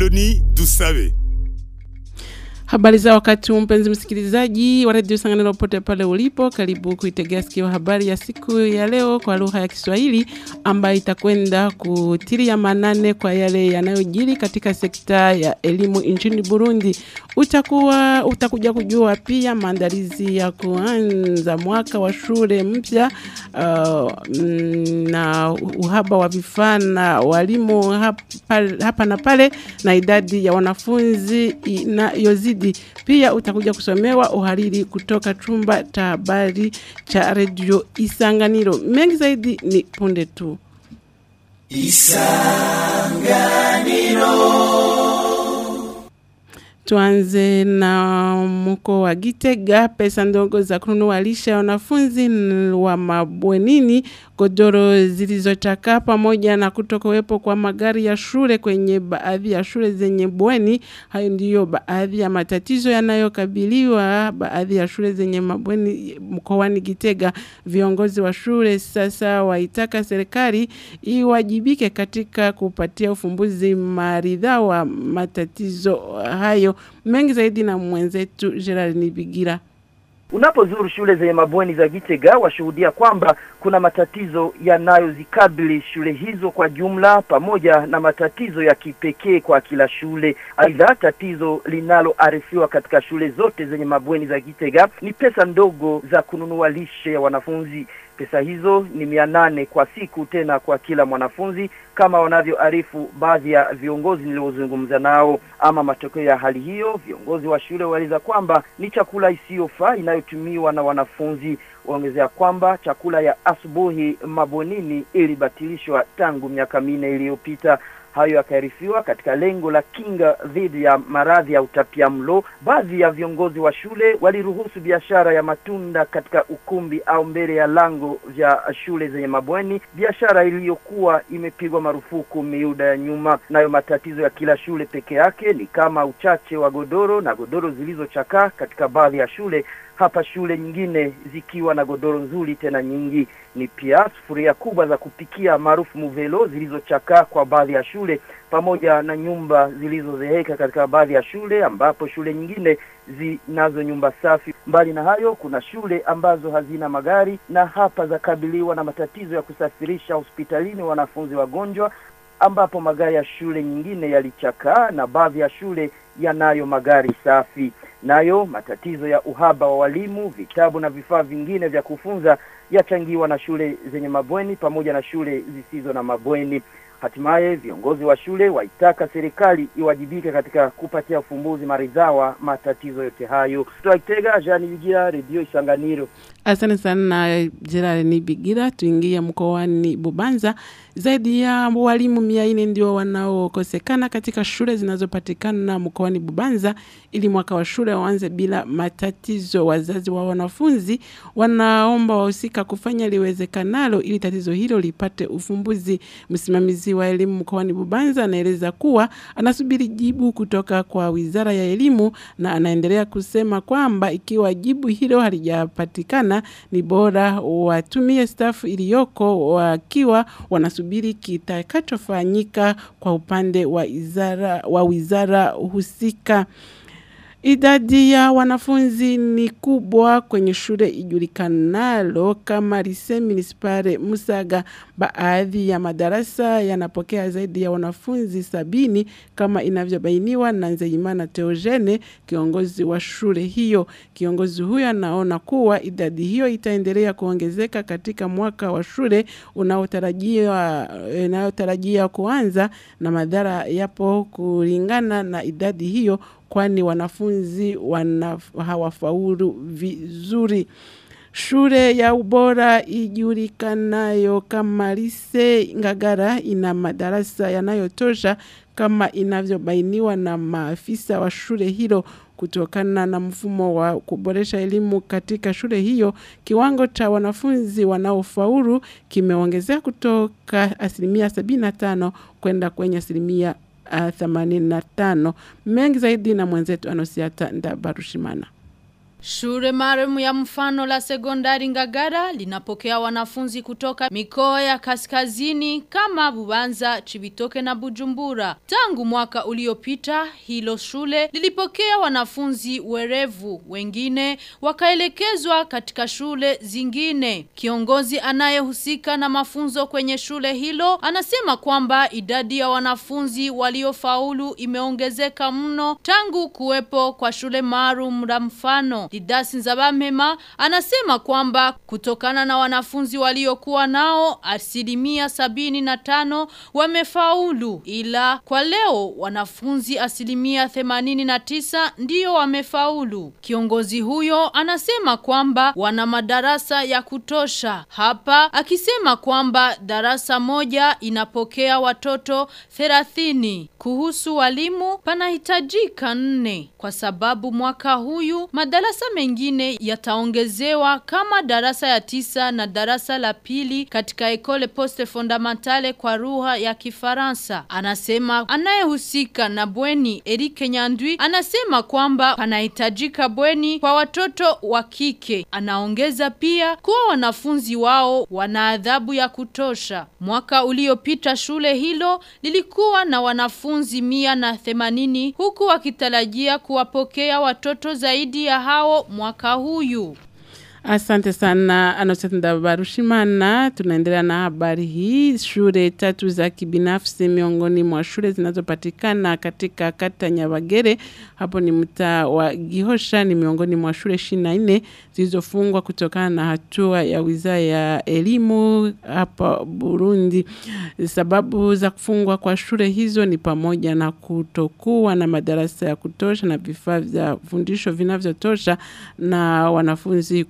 Apoloni Dusabe. Habari za wakati mpenzi msikilizaji wa redio Sanganiro pote pale ulipo, karibu kuitegea sikio habari ya siku ya leo kwa lugha ya Kiswahili ambayo itakwenda kutilia manane kwa yale yanayojiri katika sekta ya elimu nchini Burundi. Utakuwa utakuja kujua pia maandalizi ya kuanza mwaka wa shule mpya uh, na uhaba wa vifaa na walimu hapa, hapa na pale na idadi ya wanafunzi inayozidi zaidi. Pia utakuja kusomewa uhariri kutoka chumba cha habari cha redio Isanganiro. Mengi zaidi ni punde tu. Isanganiro. Tuanze na mko wa Gitega, pesa ndogo za kununua lishe ya wanafunzi wa mabwenini, godoro zilizochakaa pamoja na kutokuwepo kwa magari ya shule kwenye baadhi ya shule zenye bweni. Hayo ndiyo baadhi ya matatizo yanayokabiliwa baadhi ya shule zenye mabweni mkoani Gitega. Viongozi wa shule sasa waitaka serikali iwajibike katika kupatia ufumbuzi maridhawa matatizo hayo mengi zaidi na mwenzetu Gerard Nibigira. Unapozuru shule zenye mabweni za Gitega washuhudia kwamba kuna matatizo yanayozikabili shule hizo kwa jumla pamoja na matatizo ya kipekee kwa kila shule. Aidha, tatizo linaloarifiwa katika shule zote zenye mabweni za Gitega ni pesa ndogo za kununua lishe ya wanafunzi. Pesa hizo ni mia nane kwa siku, tena kwa kila mwanafunzi, kama wanavyoarifu baadhi ya viongozi niliozungumza nao. Ama matokeo ya hali hiyo, viongozi wa shule waeleza kwamba ni chakula isiyofaa inayotumiwa na wanafunzi. Waongezea kwamba chakula ya asubuhi mabonini ilibatilishwa tangu miaka minne iliyopita. Hayo yakaarifiwa katika lengo la kinga dhidi ya maradhi ya utapia mlo. Baadhi ya viongozi wa shule waliruhusu biashara ya matunda katika ukumbi au mbele ya lango vya shule zenye mabweni, biashara iliyokuwa imepigwa marufuku miuda ya nyuma. Nayo matatizo ya kila shule peke yake ni kama uchache wa godoro na godoro zilizochakaa katika baadhi ya shule hapa shule nyingine zikiwa na godoro nzuri tena nyingi. Ni pia sufuria kubwa za kupikia maarufu muvelo zilizochakaa kwa baadhi ya shule, pamoja na nyumba zilizozeeka katika baadhi ya shule, ambapo shule nyingine zinazo nyumba safi. Mbali na hayo, kuna shule ambazo hazina magari na hapa zakabiliwa na matatizo ya kusafirisha hospitalini wanafunzi wagonjwa ambapo magari ya shule nyingine yalichakaa na baadhi ya shule yanayo magari safi. Nayo matatizo ya uhaba wa walimu, vitabu na vifaa vingine vya kufunza yachangiwa na shule zenye mabweni pamoja na shule zisizo na mabweni. Hatimaye viongozi wa shule waitaka serikali iwajibike katika kupatia ufumbuzi maridhawa matatizo yote hayo. Twaitega Jean Bigira, Redio Isanganiro. Asante sana Gerard Nibigira. Tuingie mkoani Bubanza. Zaidi ya walimu mia nne ndio wanaokosekana katika shule zinazopatikana mkoani Bubanza ili mwaka wa shule waanze bila matatizo. Wazazi wa wanafunzi wanaomba wahusika kufanya liwezekanalo ili tatizo hilo lipate ufumbuzi. Msimamizi wa elimu mkoani Bubanza anaeleza kuwa anasubiri jibu kutoka kwa Wizara ya Elimu na anaendelea kusema kwamba ikiwa jibu hilo halijapatikana ni bora watumie stafu iliyoko wakiwa wanasubiri kitakachofanyika kwa upande wa wizara husika. Idadi ya wanafunzi ni kubwa kwenye shule ijulikanalo kama Lise Municipale Musaga. Baadhi ya madarasa yanapokea zaidi ya wanafunzi sabini kama inavyobainiwa na Nzeyimana Teogene, kiongozi wa shule hiyo. Kiongozi huyo anaona kuwa idadi hiyo itaendelea kuongezeka katika mwaka wa shule unaotarajia unaotarajia kuanza na madhara yapo kulingana na idadi hiyo kwani wanafunzi wana, hawafaulu vizuri. Shule ya ubora ijulikanayo kama Lise Ngagara ina madarasa yanayotosha kama inavyobainiwa na maafisa wa shule hilo kutokana na mfumo wa kuboresha elimu katika shule hiyo, kiwango cha wanafunzi wanaofaulu kimeongezea kutoka asilimia 75 kwenda kwenye asilimia uh, 85. Mengi zaidi na mwenzetu Anosiata Ndabarushimana. Shule maalum ya mfano la sekondari Ngagara linapokea wanafunzi kutoka mikoa ya kaskazini kama Bubanza, Chibitoke na Bujumbura. Tangu mwaka uliopita hilo shule lilipokea wanafunzi werevu, wengine wakaelekezwa katika shule zingine. Kiongozi anayehusika na mafunzo kwenye shule hilo anasema kwamba idadi ya wanafunzi waliofaulu imeongezeka mno tangu kuwepo kwa shule maalum la mfano. Didasi Nzabamema anasema kwamba kutokana na wanafunzi waliokuwa nao asilimia sabini na tano wamefaulu ila kwa leo wanafunzi asilimia themanini na tisa ndiyo wamefaulu. Kiongozi huyo anasema kwamba wana madarasa ya kutosha. Hapa akisema kwamba darasa moja inapokea watoto thelathini. Kuhusu walimu panahitajika nne kwa sababu mwaka huyu madarasa mengine yataongezewa kama darasa ya tisa na darasa la pili katika ekole poste fondamentale kwa lugha ya kifaransa. Anasema anayehusika na bweni Eric Nyandwi anasema kwamba panahitajika bweni kwa watoto wa kike. Anaongeza pia kuwa wanafunzi wao wana adhabu ya kutosha. Mwaka uliopita shule hilo lilikuwa na wanafunzi mia na themanini huku wakitarajia kuwapokea watoto zaidi ya hao mwaka huyu. Asante sana Anosetunda Barushimana. Tunaendelea na habari hii. Shule tatu za kibinafsi miongoni mwa shule zinazopatikana katika kata Nyabagere, hapo ni mtaa wa Gihosha, ni miongoni mwa shule 24 zilizofungwa kutokana na hatua ya Wizara ya Elimu hapa Burundi. Sababu za kufungwa kwa shule hizo ni pamoja na kutokuwa na madarasa ya kutosha na vifaa vya fundisho vinavyotosha na wanafunzi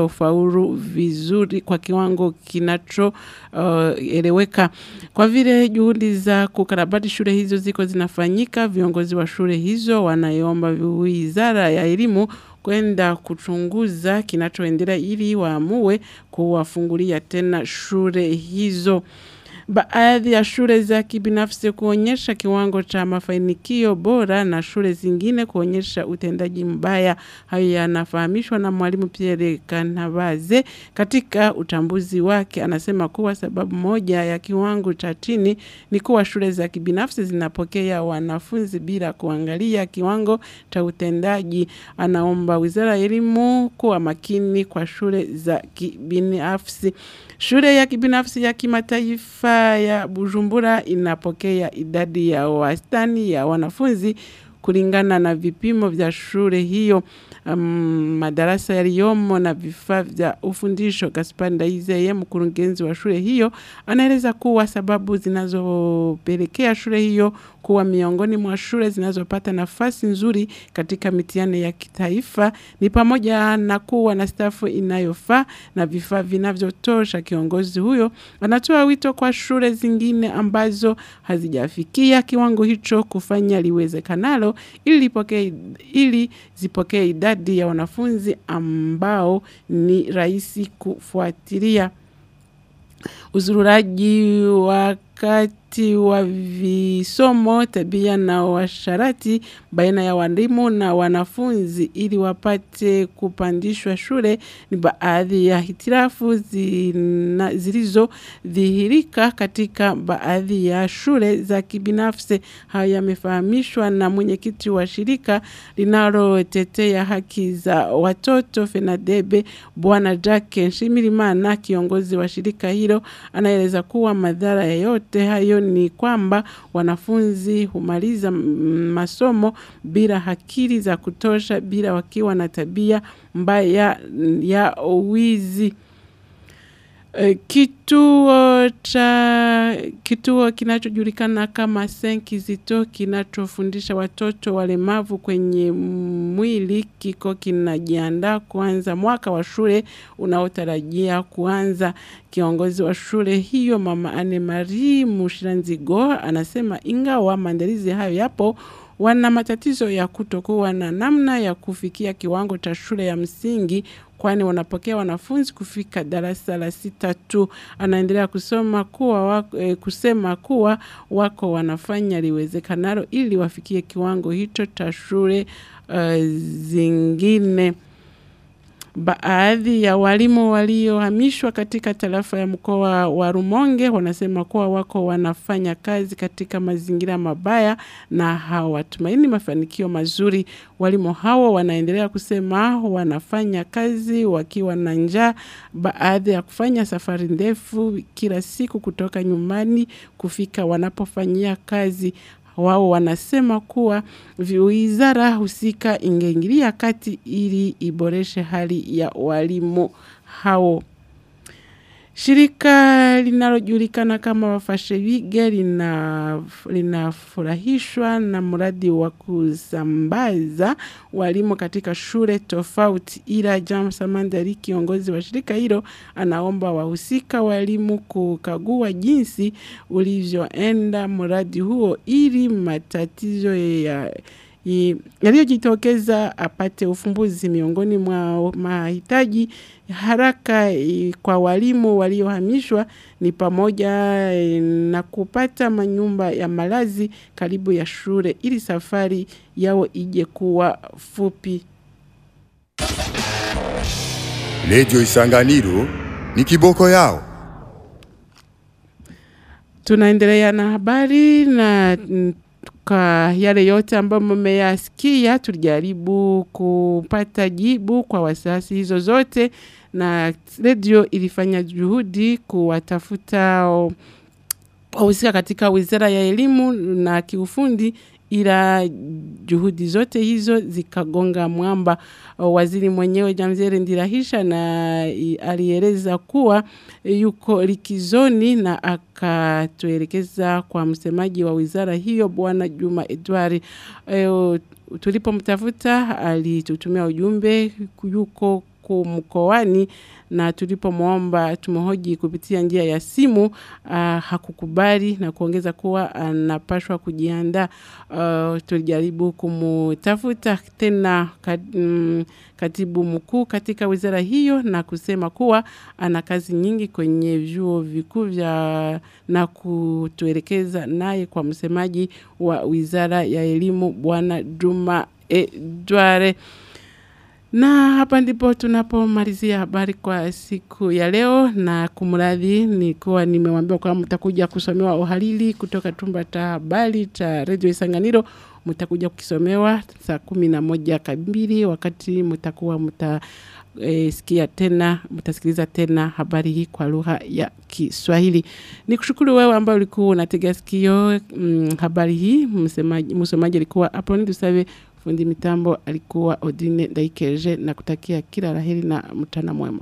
kutofaulu vizuri kwa kiwango kinacho uh. Kwa vile juhudi za kukarabati shule hizo ziko zinafanyika, viongozi wa shule hizo wanaomba wizara ya elimu kwenda kuchunguza kinachoendelea ili waamue kuwafungulia tena shule hizo. Baadhi ya shule za kibinafsi kuonyesha kiwango cha mafanikio bora na shule zingine kuonyesha utendaji mbaya. Hayo yanafahamishwa na mwalimu Pierre Kanavaze katika utambuzi wake. Anasema kuwa sababu moja ya kiwango cha chini ni kuwa shule za kibinafsi zinapokea wanafunzi bila kuangalia kiwango cha utendaji. Anaomba Wizara ya Elimu kuwa makini kwa shule za kibinafsi. Shule ya kibinafsi ya kimataifa ya Bujumbura inapokea idadi ya wastani ya wanafunzi kulingana na vipimo vya shule hiyo. Um, madarasa yaliyomo na vifaa vya ufundisho. Gaspar Ndaizeye mkurugenzi wa shule hiyo anaeleza kuwa sababu zinazopelekea shule hiyo kuwa miongoni mwa shule zinazopata nafasi nzuri katika mitihani ya kitaifa ni pamoja na kuwa na stafu inayofaa na vifaa vinavyotosha. Kiongozi huyo anatoa wito kwa shule zingine ambazo hazijafikia kiwango hicho kufanya liwezekanalo ili pokee ili zipokee idadi ya wanafunzi ambao ni rahisi kufuatilia. Uzururaji wakati wa visomo tabia na washarati baina ya walimu na wanafunzi ili wapate kupandishwa shule ni baadhi ya hitirafu zilizo zilizodhihirika katika baadhi ya shule za kibinafsi. Hayo yamefahamishwa na mwenyekiti wa shirika linalotetea haki za watoto FENADEBE Bwana Jack Nshimirimana, kiongozi wa shirika hilo, anaeleza kuwa madhara yote hayo ni kwamba wanafunzi humaliza masomo bila akili za kutosha, bila wakiwa na tabia mbaya ya uwizi. Eh, Kituo cha kituo kinachojulikana kama Senkizito kinachofundisha watoto walemavu kwenye mwili kiko kinajiandaa kuanza mwaka wa shule unaotarajia kuanza. Kiongozi wa shule hiyo Mama Anne Marie Mushiranzigo anasema ingawa maandalizi hayo yapo wana matatizo ya kutokuwa na namna ya kufikia kiwango cha shule ya msingi kwani wanapokea wanafunzi kufika darasa la sita tu. Anaendelea kusoma kuwa wako, e, kusema kuwa wako wanafanya liwezekanalo ili wafikie kiwango hicho cha shule uh, zingine. Baadhi ya walimu waliohamishwa katika tarafa ya mkoa wa Rumonge wanasema kuwa wako wanafanya kazi katika mazingira mabaya na hawatumaini mafanikio mazuri. Walimu hao wanaendelea kusema wanafanya kazi wakiwa na njaa baadhi ya kufanya safari ndefu kila siku kutoka nyumbani kufika wanapofanyia kazi wao wanasema kuwa wizara husika ingeingilia kati ili iboreshe hali ya walimu hao. Shirika linalojulikana kama Wafashewige lina linafurahishwa na mradi wa kusambaza walimu katika shule tofauti, ila James Samandari, kiongozi wa shirika hilo, anaomba wahusika walimu kukagua jinsi ulivyoenda mradi huo ili matatizo ya yaliyojitokeza apate ufumbuzi miongoni mwa mahitaji haraka kwa walimu waliohamishwa ni pamoja na kupata manyumba ya malazi karibu ya shule ili safari yao ije kuwa fupi. Redio Isanganiro ni kiboko yao. Tunaendelea na habari na kwa yale yote ambayo mmeyasikia, tulijaribu kupata jibu kwa wasasi hizo zote, na redio ilifanya juhudi kuwatafuta wahusika katika wizara ya elimu na kiufundi ila juhudi zote hizo zikagonga mwamba. Waziri mwenyewe Jamzere Ndirahisha na alieleza kuwa yuko likizoni na akatuelekeza kwa msemaji wa wizara hiyo Bwana Juma Edwari tulipomtafuta alitutumia ujumbe yuko mkoani na tulipomwomba tumehoji kupitia njia ya simu uh, hakukubali na kuongeza kuwa anapashwa kujiandaa. Uh, tulijaribu kumutafuta tena kat, um, katibu mkuu katika wizara hiyo na kusema kuwa ana kazi nyingi kwenye vyuo vikuu vya na kutuelekeza naye kwa msemaji wa wizara ya elimu bwana Juma Edware. Na hapa ndipo tunapomalizia habari kwa siku ya leo na kumradhi ni kuwa nimewambia kwamba mtakuja kusomewa uhalili kutoka tumba cha habari cha Radio Isanganiro mtakuja kukisomewa saa kumi na moja kamili wakati mtakuwa mta e, sikia tena mtasikiliza tena habari hii kwa lugha ya Kiswahili. Nikushukuru wewe ambaye ulikuwa unatega sikio mm, habari hii. Msemaji alikuwa Apoloni Dusabe, fundi mitambo alikuwa Odine Ndaikeje na kutakia kila la heri na mchana mwema.